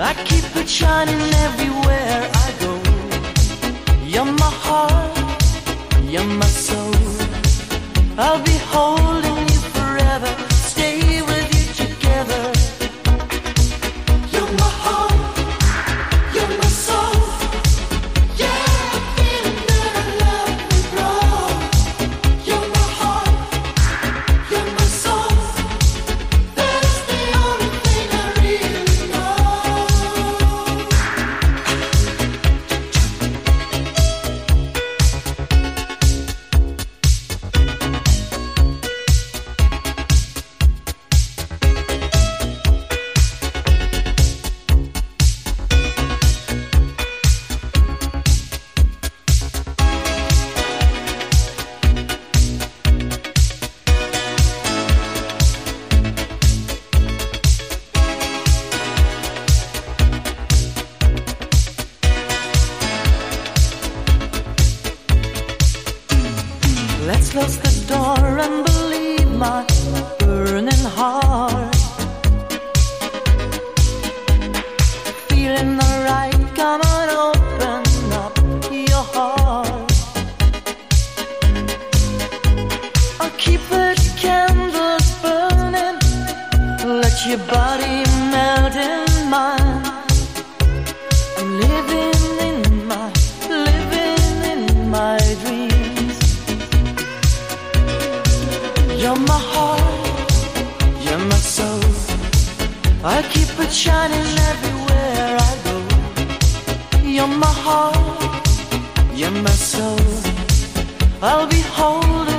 I keep it shining everywhere I go. You're my heart, you're my soul. I'll be holding close the door and believe my burning heart. Feeling alright, come open up your heart. I'll keep the candles burning, let your body I keep it shining everywhere I go. You're my heart, you're my soul. I'll be holding